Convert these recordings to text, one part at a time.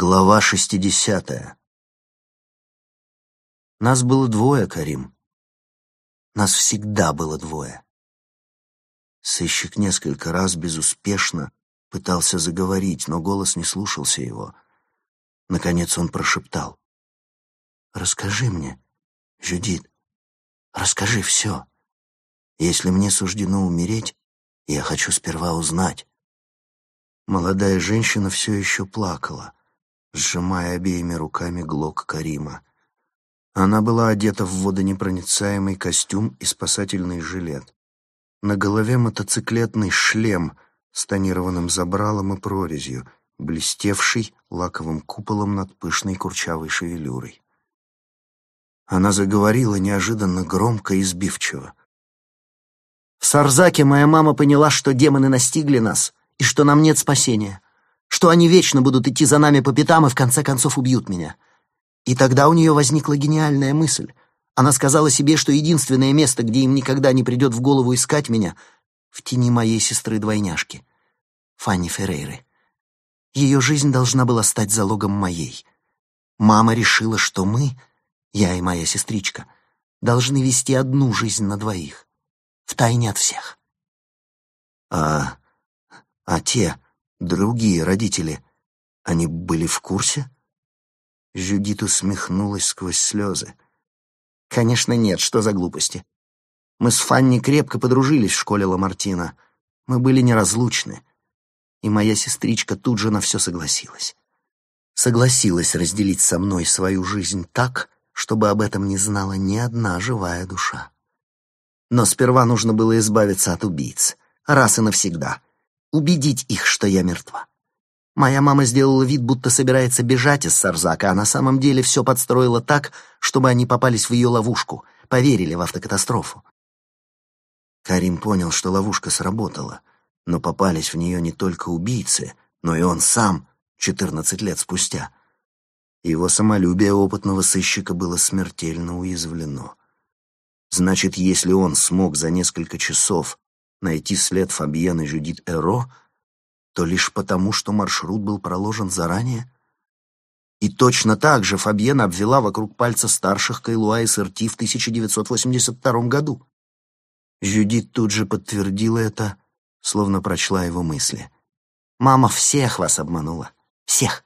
Глава шестидесятая. Нас было двое, Карим. Нас всегда было двое. Сыщик несколько раз безуспешно пытался заговорить, но голос не слушался его. Наконец он прошептал. «Расскажи мне, Жюдит, расскажи все. Если мне суждено умереть, я хочу сперва узнать». Молодая женщина все еще плакала сжимая обеими руками глок Карима. Она была одета в водонепроницаемый костюм и спасательный жилет. На голове мотоциклетный шлем с тонированным забралом и прорезью, блестевший лаковым куполом над пышной курчавой шевелюрой. Она заговорила неожиданно громко и сбивчиво. «В Сарзаке моя мама поняла, что демоны настигли нас и что нам нет спасения что они вечно будут идти за нами по пятам и в конце концов убьют меня. И тогда у нее возникла гениальная мысль. Она сказала себе, что единственное место, где им никогда не придет в голову искать меня, в тени моей сестры-двойняшки, Фанни Феррейры. Ее жизнь должна была стать залогом моей. Мама решила, что мы, я и моя сестричка, должны вести одну жизнь на двоих, втайне от всех. А... а те другие родители, они были в курсе? Жюдит усмехнулась сквозь слезы. Конечно, нет, что за глупости. Мы с Фанни крепко подружились в школе Ламартина. Мы были неразлучны. И моя сестричка тут же на все согласилась. Согласилась разделить со мной свою жизнь так, чтобы об этом не знала ни одна живая душа. Но сперва нужно было избавиться от убийц, раз и навсегда — убедить их, что я мертва. Моя мама сделала вид, будто собирается бежать из Сарзака, а на самом деле все подстроила так, чтобы они попались в ее ловушку, поверили в автокатастрофу. Карим понял, что ловушка сработала, но попались в нее не только убийцы, но и он сам, четырнадцать лет спустя. Его самолюбие опытного сыщика было смертельно уязвлено. Значит, если он смог за несколько часов найти след Фабьен и Жюдит Эро, то лишь потому, что маршрут был проложен заранее? И точно так же Фабьен обвела вокруг пальца старших Кайлуа и Сырти в 1982 году. Жюдит тут же подтвердила это, словно прочла его мысли. «Мама всех вас обманула. Всех.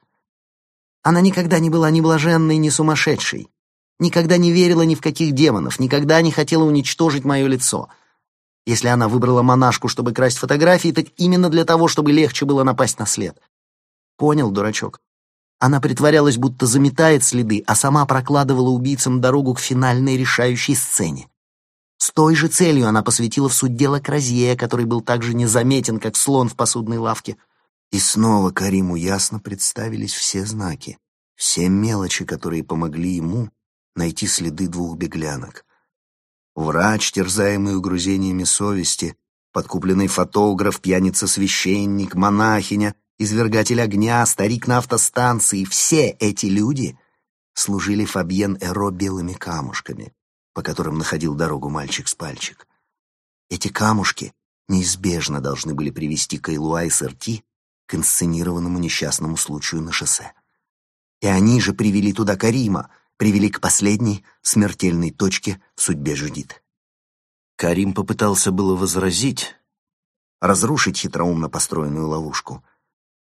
Она никогда не была ни блаженной, ни сумасшедшей. Никогда не верила ни в каких демонов, никогда не хотела уничтожить мое лицо — если она выбрала монашку, чтобы красть фотографии, так именно для того, чтобы легче было напасть на след. Понял, дурачок. Она притворялась, будто заметает следы, а сама прокладывала убийцам дорогу к финальной решающей сцене. С той же целью она посвятила в суть дела Кразье, который был так же незаметен, как слон в посудной лавке. И снова Кариму ясно представились все знаки, все мелочи, которые помогли ему найти следы двух беглянок. Врач, терзаемый угрузениями совести, подкупленный фотограф, пьяница-священник, монахиня, извергатель огня, старик на автостанции — все эти люди служили Фабьен Эро белыми камушками, по которым находил дорогу мальчик с пальчик. Эти камушки неизбежно должны были привести Кайлуа и Сырти к инсценированному несчастному случаю на шоссе. И они же привели туда Карима — привели к последней смертельной точке в судьбе Жудит. Карим попытался было возразить, разрушить хитроумно построенную ловушку.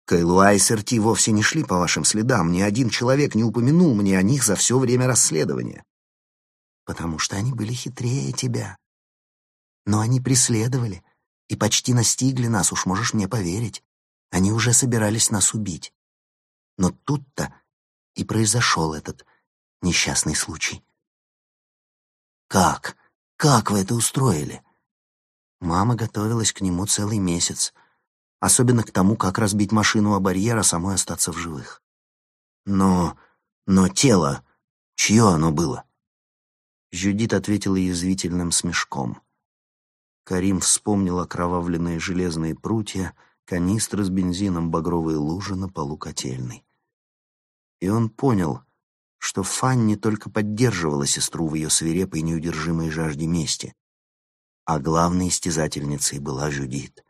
Кайлуа и Серти вовсе не шли по вашим следам, ни один человек не упомянул мне о них за все время расследования. Потому что они были хитрее тебя. Но они преследовали и почти настигли нас, уж можешь мне поверить. Они уже собирались нас убить. Но тут-то и произошел этот несчастный случай. Как? Как вы это устроили? Мама готовилась к нему целый месяц, особенно к тому, как разбить машину о барьер, а самой остаться в живых. Но... но тело... Чье оно было? Жюдит ответила язвительным смешком. Карим вспомнил окровавленные железные прутья, канистры с бензином, багровые лужи на полу котельной. И он понял, что Фанни только поддерживала сестру в ее свирепой неудержимой жажде мести, а главной истязательницей была Жюдит.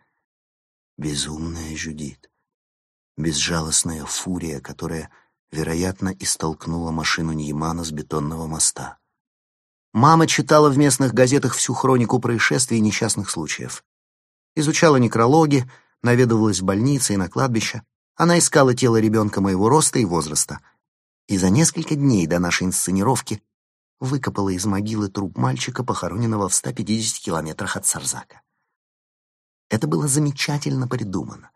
Безумная Жюдит. Безжалостная фурия, которая вероятно, и столкнула машину Ньямана с бетонного моста. Мама читала в местных газетах всю хронику происшествий и несчастных случаев. Изучала некрологи, наведывалась в больницы и на кладбище. Она искала тело ребенка моего роста и возраста. И за несколько дней до нашей инсценировки выкопала из могилы труп мальчика, похороненного в 150 километрах от Сарзака. Это было замечательно придумано.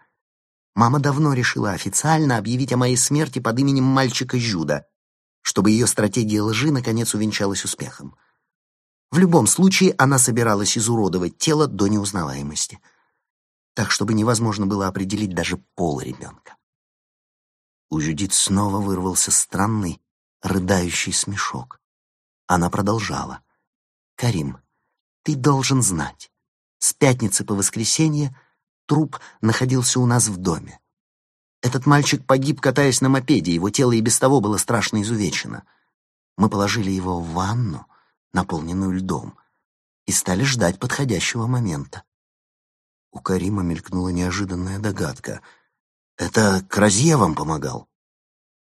Мама давно решила официально объявить о моей смерти под именем мальчика Жюда, чтобы ее стратегия лжи наконец увенчалась успехом. В любом случае она собиралась изуродовать тело до неузнаваемости, так чтобы невозможно было определить даже пол ребенка. У Жюдит снова вырвался странный, рыдающий смешок. Она продолжала. «Карим, ты должен знать. С пятницы по воскресенье труп находился у нас в доме. Этот мальчик погиб, катаясь на мопеде, его тело и без того было страшно изувечено. Мы положили его в ванну, наполненную льдом, и стали ждать подходящего момента. У Карима мелькнула неожиданная догадка. «Это Кразье вам помогал?»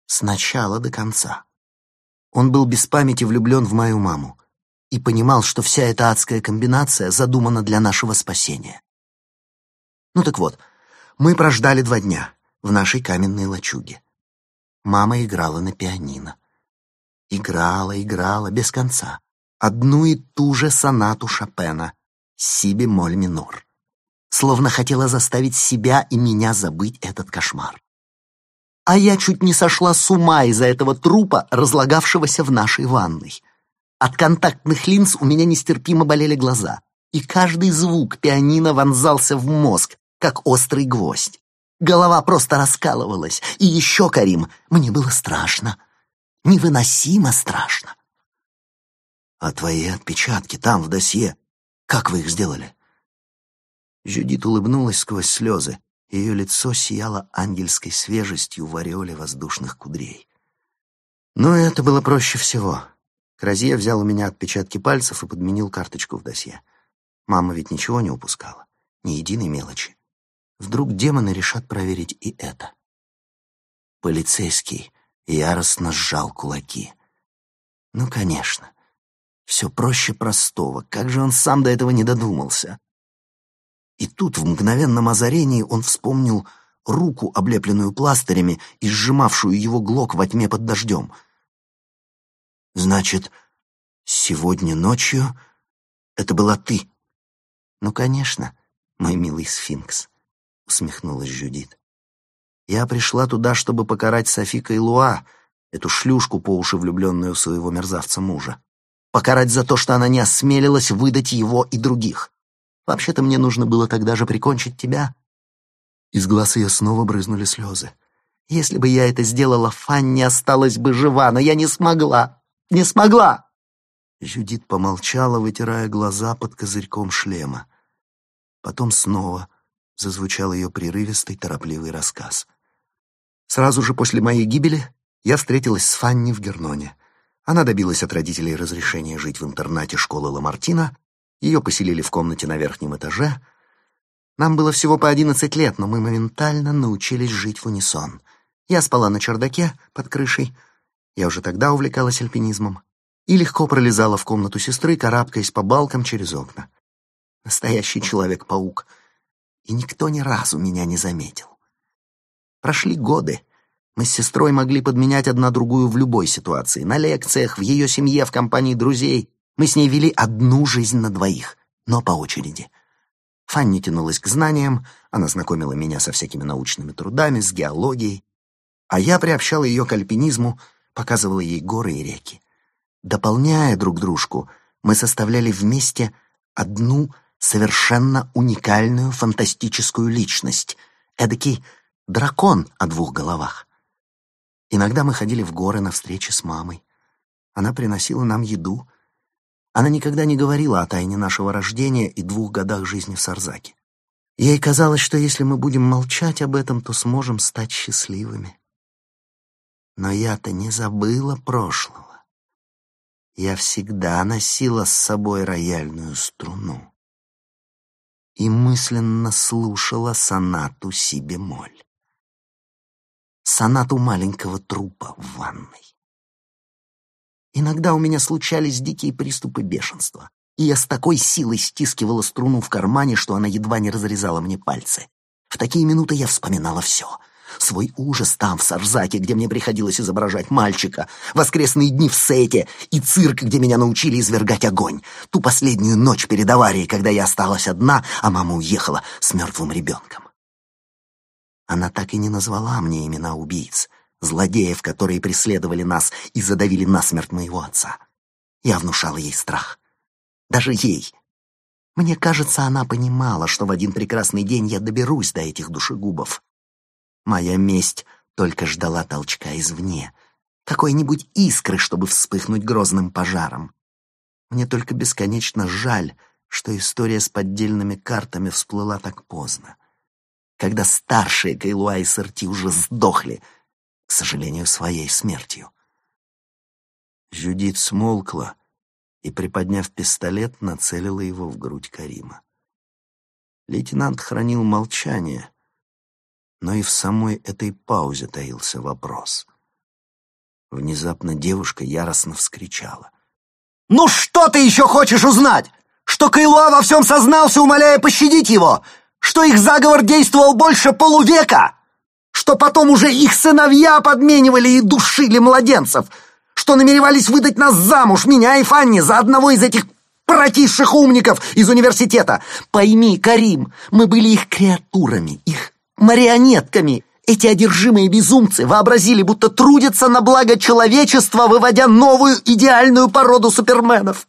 «С начала до конца. Он был без памяти влюблен в мою маму и понимал, что вся эта адская комбинация задумана для нашего спасения. Ну так вот, мы прождали два дня в нашей каменной лачуге. Мама играла на пианино. Играла, играла, без конца. Одну и ту же сонату Шопена «Си бемоль минор». Словно хотела заставить себя и меня забыть этот кошмар. А я чуть не сошла с ума из-за этого трупа, разлагавшегося в нашей ванной. От контактных линз у меня нестерпимо болели глаза, и каждый звук пианино вонзался в мозг, как острый гвоздь. Голова просто раскалывалась, и еще, Карим, мне было страшно. Невыносимо страшно. А твои отпечатки там, в досье, как вы их сделали? Жюдит улыбнулась сквозь слезы. Ее лицо сияло ангельской свежестью в ореоле воздушных кудрей. Но это было проще всего. Кразье взял у меня отпечатки пальцев и подменил карточку в досье. Мама ведь ничего не упускала, ни единой мелочи. Вдруг демоны решат проверить и это. Полицейский яростно сжал кулаки. Ну, конечно. Все проще простого. Как же он сам до этого не додумался? И тут, в мгновенном озарении, он вспомнил руку, облепленную пластырями и сжимавшую его глок во тьме под дождем — Значит, сегодня ночью это была ты? Ну, конечно, мой милый сфинкс, усмехнулась Жюдит. Я пришла туда, чтобы покарать Софика и Луа, эту шлюшку по уши влюбленную в своего мерзавца мужа. Покарать за то, что она не осмелилась выдать его и других. Вообще-то мне нужно было тогда же прикончить тебя. Из глаз ее снова брызнули слезы. Если бы я это сделала, Фанни осталась бы жива, но я не смогла. Не смогла!» Жюдит помолчала, вытирая глаза под козырьком шлема. Потом снова зазвучал ее прерывистый, торопливый рассказ. «Сразу же после моей гибели я встретилась с Фанни в Герноне. Она добилась от родителей разрешения жить в интернате школы Ламартина, ее поселили в комнате на верхнем этаже. Нам было всего по одиннадцать лет, но мы моментально научились жить в унисон. Я спала на чердаке под крышей, я уже тогда увлекалась альпинизмом и легко пролезала в комнату сестры, карабкаясь по балкам через окна. Настоящий человек-паук. И никто ни разу меня не заметил. Прошли годы. Мы с сестрой могли подменять одна другую в любой ситуации. На лекциях, в ее семье, в компании друзей. Мы с ней вели одну жизнь на двоих, но по очереди. Фанни тянулась к знаниям, она знакомила меня со всякими научными трудами, с геологией, а я приобщал ее к альпинизму, показывала ей горы и реки. Дополняя друг дружку, мы составляли вместе одну совершенно уникальную фантастическую личность, эдакий дракон о двух головах. Иногда мы ходили в горы на встречи с мамой. Она приносила нам еду. Она никогда не говорила о тайне нашего рождения и двух годах жизни в Сарзаке. Ей казалось, что если мы будем молчать об этом, то сможем стать счастливыми. Но я-то не забыла прошлого. Я всегда носила с собой рояльную струну и мысленно слушала сонату си бемоль. сонату маленького трупа в ванной. Иногда у меня случались дикие приступы бешенства, и я с такой силой стискивала струну в кармане, что она едва не разрезала мне пальцы. В такие минуты я вспоминала все. Свой ужас там, в Сарзаке, где мне приходилось изображать мальчика, воскресные дни в Сете и цирк, где меня научили извергать огонь, ту последнюю ночь перед аварией, когда я осталась одна, а мама уехала с мертвым ребенком. Она так и не назвала мне имена убийц, злодеев, которые преследовали нас и задавили насмерть моего отца. Я внушала ей страх. Даже ей. Мне кажется, она понимала, что в один прекрасный день я доберусь до этих душегубов. Моя месть только ждала толчка извне, какой-нибудь искры, чтобы вспыхнуть грозным пожаром. Мне только бесконечно жаль, что история с поддельными картами всплыла так поздно когда старшие Кайлуа и Сорти уже сдохли, к сожалению, своей смертью. Жюдит смолкла и, приподняв пистолет, нацелила его в грудь Карима. Лейтенант хранил молчание, но и в самой этой паузе таился вопрос. Внезапно девушка яростно вскричала. «Ну что ты еще хочешь узнать? Что Кайлуа во всем сознался, умоляя пощадить его? что их заговор действовал больше полувека, что потом уже их сыновья подменивали и душили младенцев, что намеревались выдать нас замуж, меня и Фанни, за одного из этих противших умников из университета. Пойми, Карим, мы были их креатурами, их марионетками. Эти одержимые безумцы вообразили, будто трудятся на благо человечества, выводя новую идеальную породу суперменов.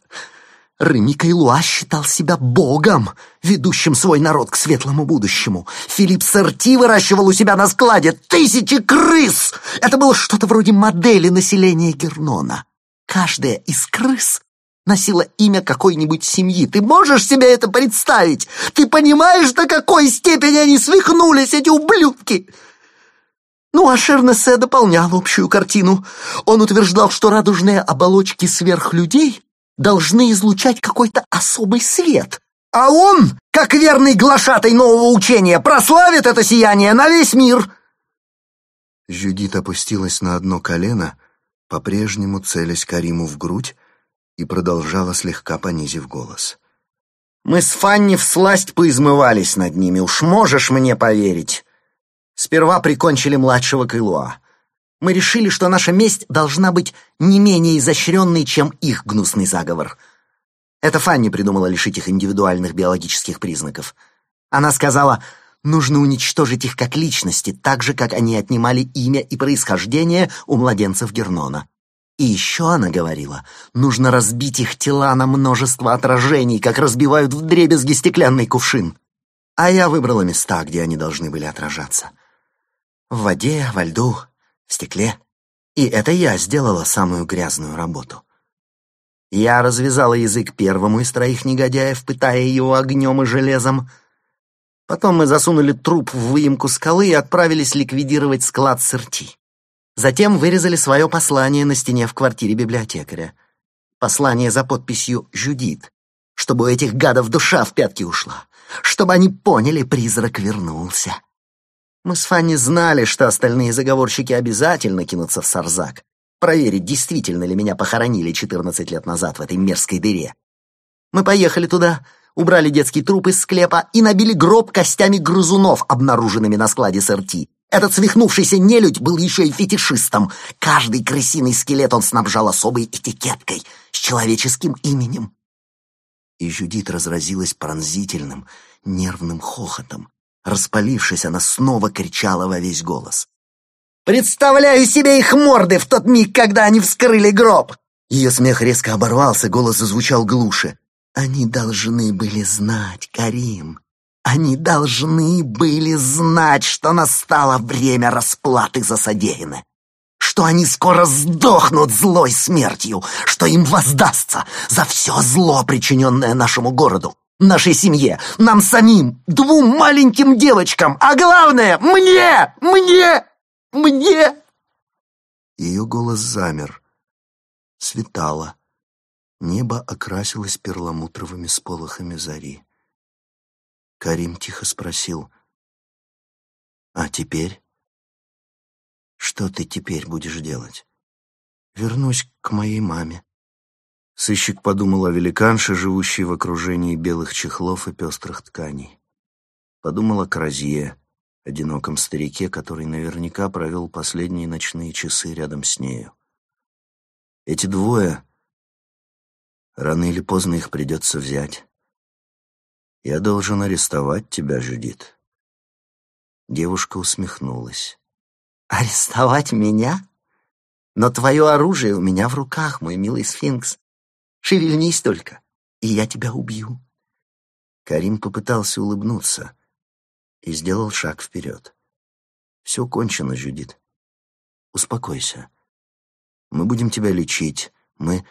Реми Кайлуа считал себя богом, ведущим свой народ к светлому будущему. Филипп Сорти выращивал у себя на складе тысячи крыс. Это было что-то вроде модели населения Гернона. Каждая из крыс носила имя какой-нибудь семьи. Ты можешь себе это представить? Ты понимаешь, до какой степени они свихнулись, эти ублюдки?» Ну, а Шернесе дополнял общую картину. Он утверждал, что радужные оболочки сверхлюдей должны излучать какой-то особый свет. А он, как верный глашатай нового учения, прославит это сияние на весь мир!» Жюдит опустилась на одно колено, по-прежнему целясь Кариму в грудь, и продолжала слегка понизив голос. «Мы с Фанни всласть поизмывались над ними, уж можешь мне поверить. Сперва прикончили младшего Кайлуа. Мы решили, что наша месть должна быть не менее изощренной, чем их гнусный заговор. Это Фанни придумала лишить их индивидуальных биологических признаков. Она сказала, нужно уничтожить их как личности, так же, как они отнимали имя и происхождение у младенцев Гернона. И еще она говорила, нужно разбить их тела на множество отражений, как разбивают в дребезги стеклянный кувшин. А я выбрала места, где они должны были отражаться. В воде, во льду, в стекле. И это я сделала самую грязную работу. Я развязала язык первому из троих негодяев, пытая его огнем и железом. Потом мы засунули труп в выемку скалы и отправились ликвидировать склад сырти. Затем вырезали свое послание на стене в квартире библиотекаря. Послание за подписью «Жюдит», чтобы у этих гадов душа в пятки ушла, чтобы они поняли, призрак вернулся. Мы с Фанни знали, что остальные заговорщики обязательно кинутся в Сарзак, проверить, действительно ли меня похоронили 14 лет назад в этой мерзкой дыре. Мы поехали туда, убрали детский труп из склепа и набили гроб костями грызунов, обнаруженными на складе СРТ. Этот свихнувшийся нелюдь был еще и фетишистом. Каждый крысиный скелет он снабжал особой этикеткой с человеческим именем. И Жюдит разразилась пронзительным, нервным хохотом. Распалившись, она снова кричала во весь голос. «Представляю себе их морды в тот миг, когда они вскрыли гроб!» Ее смех резко оборвался, голос зазвучал глуше. «Они должны были знать, Карим. Они должны были знать, что настало время расплаты за содеянное что они скоро сдохнут злой смертью, что им воздастся за все зло, причиненное нашему городу нашей семье, нам самим, двум маленьким девочкам, а главное, мне, мне, мне!» Ее голос замер. Светало. Небо окрасилось перламутровыми сполохами зари. Карим тихо спросил, «А теперь?» Что ты теперь будешь делать? Вернусь к моей маме. Сыщик подумал о великанше, живущей в окружении белых чехлов и пестрых тканей. Подумал о Кразье, одиноком старике, который наверняка провел последние ночные часы рядом с нею. Эти двое... Рано или поздно их придется взять. Я должен арестовать тебя, Жюдит. Девушка усмехнулась. «Арестовать меня? Но твое оружие у меня в руках, мой милый сфинкс. Шевельнись только, и я тебя убью». Карим попытался улыбнуться и сделал шаг вперед. «Все кончено, Жюдит. Успокойся. Мы будем тебя лечить. Мы...»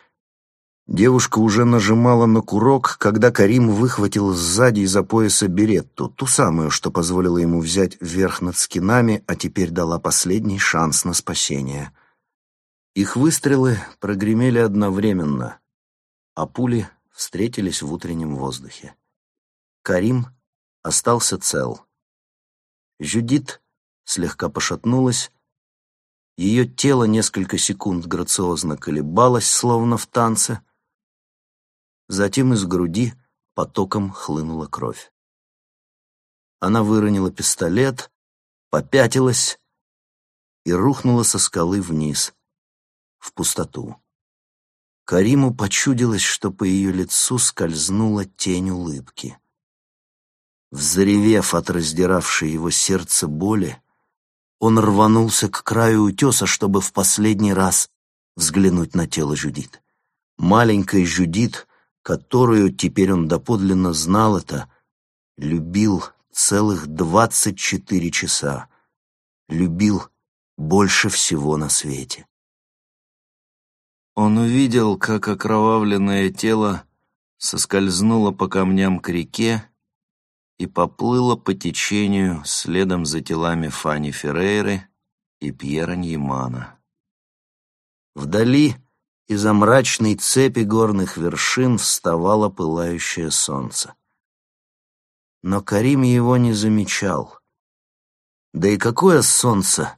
Девушка уже нажимала на курок, когда Карим выхватил сзади из-за пояса беретту, ту самую, что позволила ему взять верх над скинами, а теперь дала последний шанс на спасение. Их выстрелы прогремели одновременно, а пули встретились в утреннем воздухе. Карим остался цел. Жюдит слегка пошатнулась, ее тело несколько секунд грациозно колебалось, словно в танце, Затем из груди потоком хлынула кровь. Она выронила пистолет, попятилась и рухнула со скалы вниз, в пустоту. Кариму почудилось, что по ее лицу скользнула тень улыбки. Взревев от раздиравшей его сердце боли, он рванулся к краю утеса, чтобы в последний раз взглянуть на тело Жюдит. Маленькая Жюдит которую, теперь он доподлинно знал это, любил целых двадцать четыре часа, любил больше всего на свете. Он увидел, как окровавленное тело соскользнуло по камням к реке и поплыло по течению следом за телами Фани Феррейры и Пьера Ньямана. Вдали из-за мрачной цепи горных вершин вставало пылающее солнце. Но Карим его не замечал. Да и какое солнце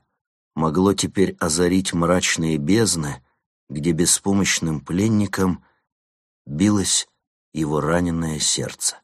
могло теперь озарить мрачные бездны, где беспомощным пленником билось его раненое сердце?